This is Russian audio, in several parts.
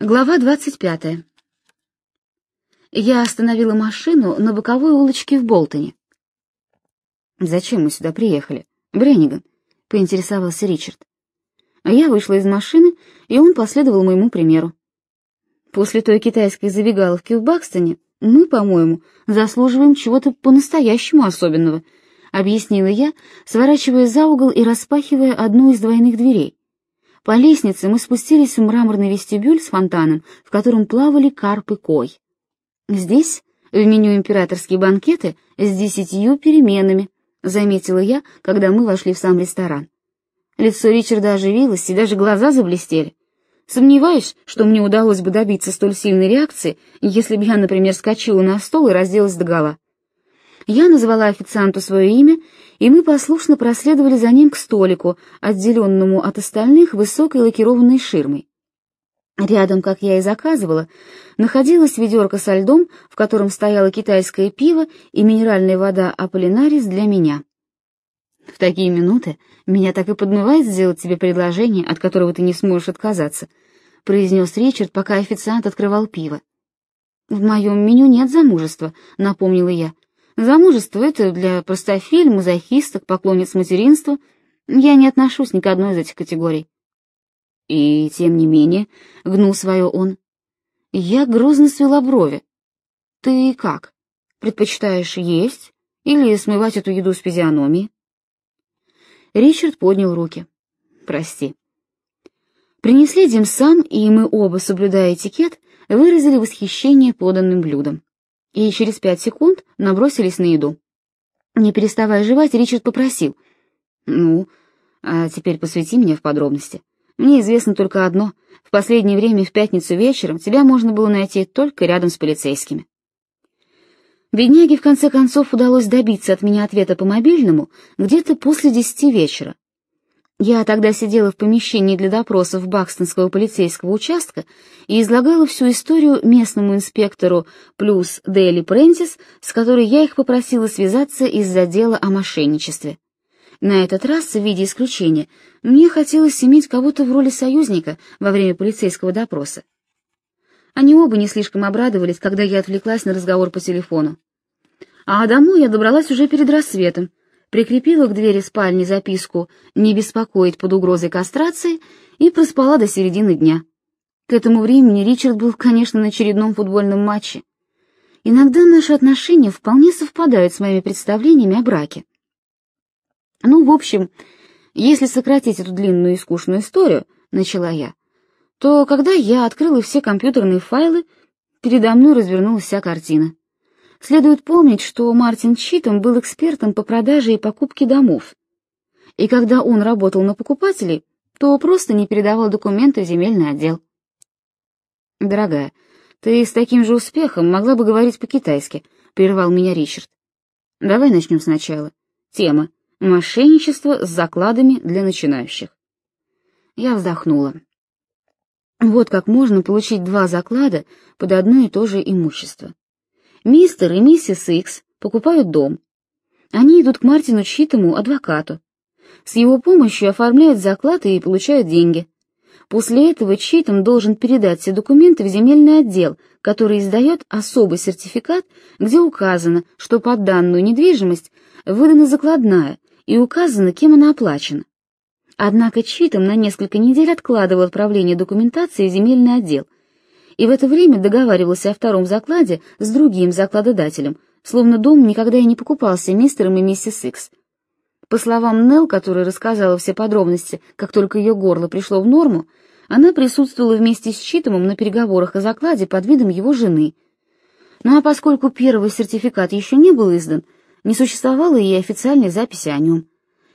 Глава 25. Я остановила машину на боковой улочке в Болтоне. «Зачем мы сюда приехали? Бренниган?» — поинтересовался Ричард. Я вышла из машины, и он последовал моему примеру. После той китайской забегаловки в Бакстоне мы, по-моему, заслуживаем чего-то по-настоящему особенного, объяснила я, сворачивая за угол и распахивая одну из двойных дверей. По лестнице мы спустились в мраморный вестибюль с фонтаном, в котором плавали карпы кой. Здесь в меню императорские банкеты с десятью переменами, заметила я, когда мы вошли в сам ресторан. Лицо Ричарда оживилось, и даже глаза заблестели. Сомневаюсь, что мне удалось бы добиться столь сильной реакции, если бы я, например, скочила на стол и разделась догола. Я назвала официанту свое имя, и мы послушно проследовали за ним к столику, отделенному от остальных высокой лакированной ширмой. Рядом, как я и заказывала, находилась ведерко со льдом, в котором стояло китайское пиво и минеральная вода Аполлинарис для меня. В такие минуты меня так и подмывает сделать тебе предложение, от которого ты не сможешь отказаться, произнес Ричард, пока официант открывал пиво. В моем меню нет замужества, напомнила я. Замужество — это для простофиль, мазохисток, поклонниц материнства. Я не отношусь ни к одной из этих категорий. И тем не менее, гнул свое он. Я грозно свела брови. Ты как? Предпочитаешь есть или смывать эту еду с физиономии? Ричард поднял руки. Прости. Принесли димсам, и мы оба, соблюдая этикет, выразили восхищение поданным блюдом и через пять секунд набросились на еду. Не переставая жевать, Ричард попросил. «Ну, а теперь посвяти меня в подробности. Мне известно только одно. В последнее время в пятницу вечером тебя можно было найти только рядом с полицейскими». Бедняге в конце концов удалось добиться от меня ответа по мобильному где-то после десяти вечера, я тогда сидела в помещении для допросов Бакстонского полицейского участка и излагала всю историю местному инспектору плюс Дели Прентис, с которой я их попросила связаться из-за дела о мошенничестве. На этот раз, в виде исключения, мне хотелось иметь кого-то в роли союзника во время полицейского допроса. Они оба не слишком обрадовались, когда я отвлеклась на разговор по телефону. А домой я добралась уже перед рассветом, прикрепила к двери спальни записку «Не беспокоить под угрозой кастрации» и проспала до середины дня. К этому времени Ричард был, конечно, на очередном футбольном матче. Иногда наши отношения вполне совпадают с моими представлениями о браке. Ну, в общем, если сократить эту длинную и скучную историю, начала я, то когда я открыла все компьютерные файлы, передо мной развернулась вся картина. Следует помнить, что Мартин Читом был экспертом по продаже и покупке домов. И когда он работал на покупателей, то просто не передавал документы в земельный отдел. «Дорогая, ты с таким же успехом могла бы говорить по-китайски», — прервал меня Ричард. «Давай начнем сначала. Тема — мошенничество с закладами для начинающих». Я вздохнула. Вот как можно получить два заклада под одно и то же имущество. Мистер и миссис Икс покупают дом. Они идут к Мартину Читому, адвокату. С его помощью оформляют заклад и получают деньги. После этого Читом должен передать все документы в земельный отдел, который издает особый сертификат, где указано, что под данную недвижимость выдана закладная и указано, кем она оплачена. Однако Читом на несколько недель откладывал отправление документации в земельный отдел – и в это время договаривался о втором закладе с другим закладодателем, словно дом никогда и не покупался мистером и миссис Икс. По словам Нелл, которая рассказала все подробности, как только ее горло пришло в норму, она присутствовала вместе с Читомом на переговорах о закладе под видом его жены. Ну а поскольку первый сертификат еще не был издан, не существовало и официальной записи о нем.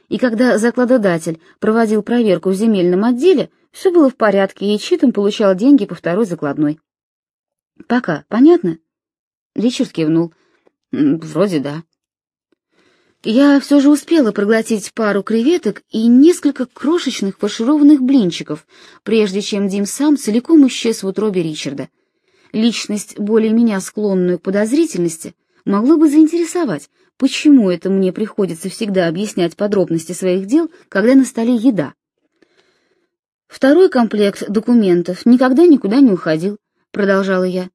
И когда закладодатель проводил проверку в земельном отделе, все было в порядке, и Читом получал деньги по второй закладной. «Пока, понятно?» Ричард кивнул. «Вроде да». Я все же успела проглотить пару креветок и несколько крошечных фаршированных блинчиков, прежде чем Дим сам целиком исчез в утробе Ричарда. Личность, более меня склонную к подозрительности, могло бы заинтересовать, почему это мне приходится всегда объяснять подробности своих дел, когда на столе еда. Второй комплект документов никогда никуда не уходил, продолжала я.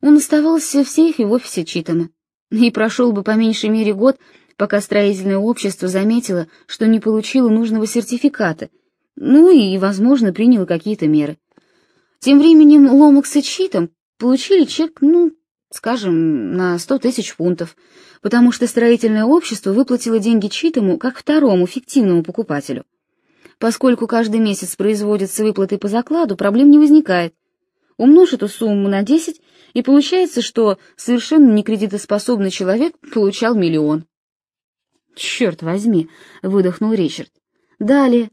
Он оставался в сейфе в офисе Читама. И прошел бы по меньшей мере год, пока строительное общество заметило, что не получило нужного сертификата, ну и, возможно, приняло какие-то меры. Тем временем Ломакс и Читам получили чек, ну, скажем, на сто тысяч фунтов, потому что строительное общество выплатило деньги Читаму как второму фиктивному покупателю. Поскольку каждый месяц производятся выплаты по закладу, проблем не возникает. Умножь эту сумму на 10, и получается, что совершенно некредитоспособный человек получал миллион. «Черт возьми!» — выдохнул Ричард. «Далее.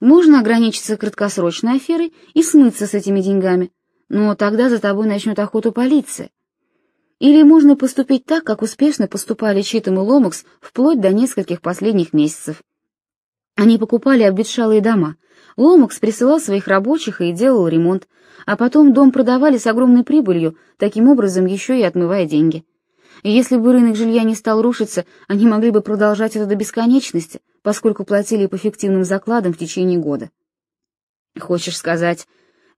Можно ограничиться краткосрочной аферой и смыться с этими деньгами, но тогда за тобой начнет охоту полиция. Или можно поступить так, как успешно поступали Читом и Ломакс вплоть до нескольких последних месяцев. Они покупали обветшалые дома. Ломакс присылал своих рабочих и делал ремонт, а потом дом продавали с огромной прибылью, таким образом еще и отмывая деньги. И если бы рынок жилья не стал рушиться, они могли бы продолжать это до бесконечности, поскольку платили по фиктивным закладам в течение года. Хочешь сказать,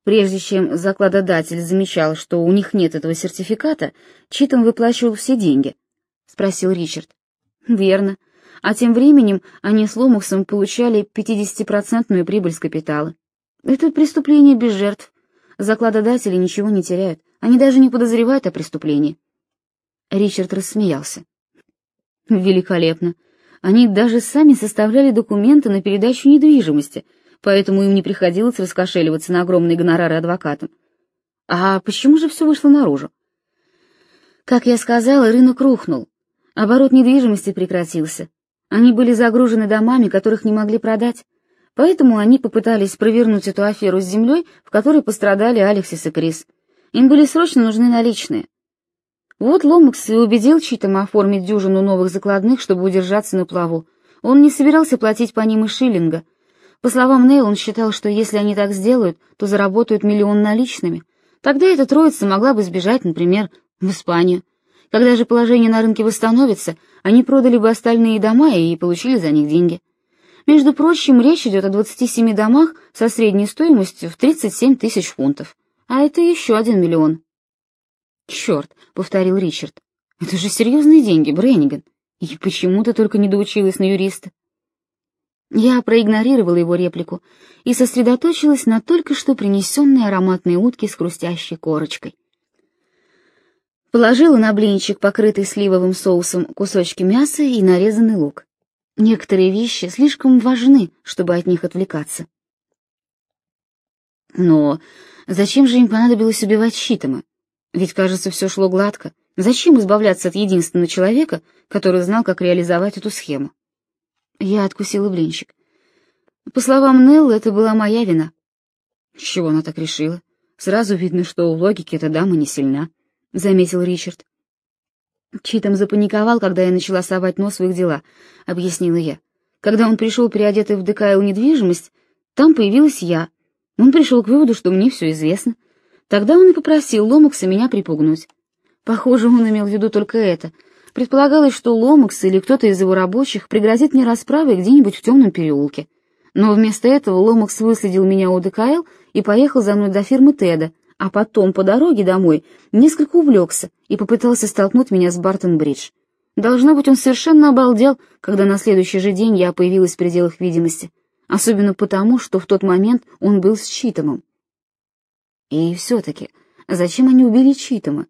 прежде чем закладодатель замечал, что у них нет этого сертификата, Читом выплачивал все деньги? — спросил Ричард. — Верно а тем временем они с Ломуксом получали 50-процентную прибыль с капитала. Это преступление без жертв. Закладодатели ничего не теряют, они даже не подозревают о преступлении. Ричард рассмеялся. Великолепно. Они даже сами составляли документы на передачу недвижимости, поэтому им не приходилось раскошеливаться на огромные гонорары адвокатам. А почему же все вышло наружу? Как я сказала, рынок рухнул. Оборот недвижимости прекратился. Они были загружены домами, которых не могли продать, поэтому они попытались провернуть эту аферу с землей, в которой пострадали Алексис и Крис. Им были срочно нужны наличные. Вот Ломакс и убедил Читама оформить дюжину новых закладных, чтобы удержаться на плаву. Он не собирался платить по ним и шиллинга. По словам Нейл, он считал, что если они так сделают, то заработают миллион наличными. Тогда эта троица могла бы сбежать, например, в Испанию. Когда же положение на рынке восстановится, они продали бы остальные дома и получили за них деньги. Между прочим, речь идет о 27 домах со средней стоимостью в 37 тысяч фунтов. А это еще один миллион. «Черт», — повторил Ричард, — «это же серьезные деньги, Бренниган. И почему ты только не доучилась на юриста?» Я проигнорировала его реплику и сосредоточилась на только что принесенной ароматной утке с хрустящей корочкой. Положила на блинчик, покрытый сливовым соусом, кусочки мяса и нарезанный лук. Некоторые вещи слишком важны, чтобы от них отвлекаться. Но зачем же им понадобилось убивать Щитома? Ведь, кажется, все шло гладко. Зачем избавляться от единственного человека, который знал, как реализовать эту схему? Я откусила блинчик. По словам Нелл, это была моя вина. С чего она так решила? Сразу видно, что у логики эта дама не сильна заметил Ричард. Читом запаниковал, когда я начала совать нос в их дела, объяснила я. Когда он пришел переодетый в ДКЛ недвижимость, там появилась я. Он пришел к выводу, что мне все известно. Тогда он и попросил Ломакса меня припугнуть. Похоже, он имел в виду только это. Предполагалось, что Ломакс или кто-то из его рабочих пригрозит мне расправой где-нибудь в темном переулке. Но вместо этого Ломакс выследил меня у ДКЛ и поехал за мной до фирмы Теда, а потом по дороге домой несколько увлекся и попытался столкнуть меня с Бартон-Бридж. Должно быть, он совершенно обалдел, когда на следующий же день я появилась в пределах видимости, особенно потому, что в тот момент он был с Читомом. И все-таки, зачем они убили Читома?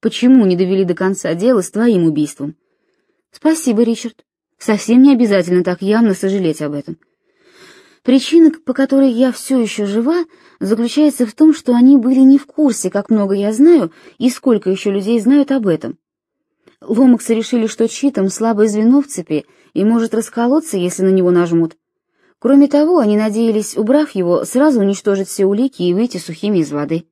Почему не довели до конца дело с твоим убийством? Спасибо, Ричард. Совсем не обязательно так явно сожалеть об этом. Причина, по которой я все еще жива, заключается в том, что они были не в курсе, как много я знаю и сколько еще людей знают об этом. Ломаксы решили, что Читом слабое звено в цепи и может расколоться, если на него нажмут. Кроме того, они надеялись, убрав его, сразу уничтожить все улики и выйти сухими из воды.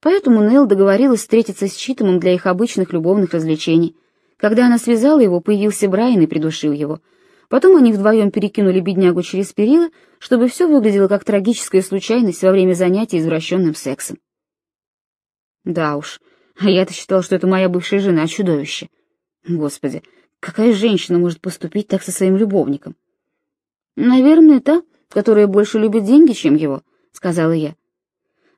Поэтому Нелл договорилась встретиться с Читомом для их обычных любовных развлечений. Когда она связала его, появился Брайан и придушил его — Потом они вдвоем перекинули беднягу через перила, чтобы все выглядело как трагическая случайность во время занятий извращенным сексом. Да уж, а я-то считал, что это моя бывшая жена, чудовище. Господи, какая женщина может поступить так со своим любовником? Наверное, та, которая больше любит деньги, чем его, сказала я.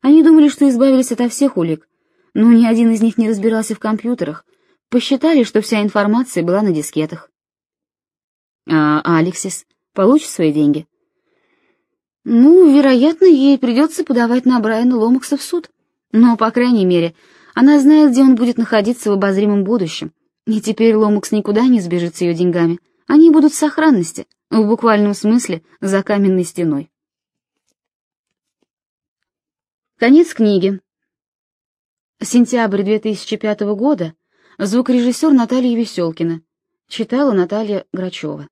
Они думали, что избавились ото всех улик, но ни один из них не разбирался в компьютерах, посчитали, что вся информация была на дискетах. А Алексис получит свои деньги? Ну, вероятно, ей придется подавать на Брайана Ломакса в суд, но, по крайней мере, она знает, где он будет находиться в обозримом будущем, и теперь Ломакс никуда не сбежит с ее деньгами, они будут в сохранности, в буквальном смысле, за каменной стеной. Конец книги. Сентябрь 2005 года. Звукорежиссер Наталья Веселкина. Читала Наталья Грачева.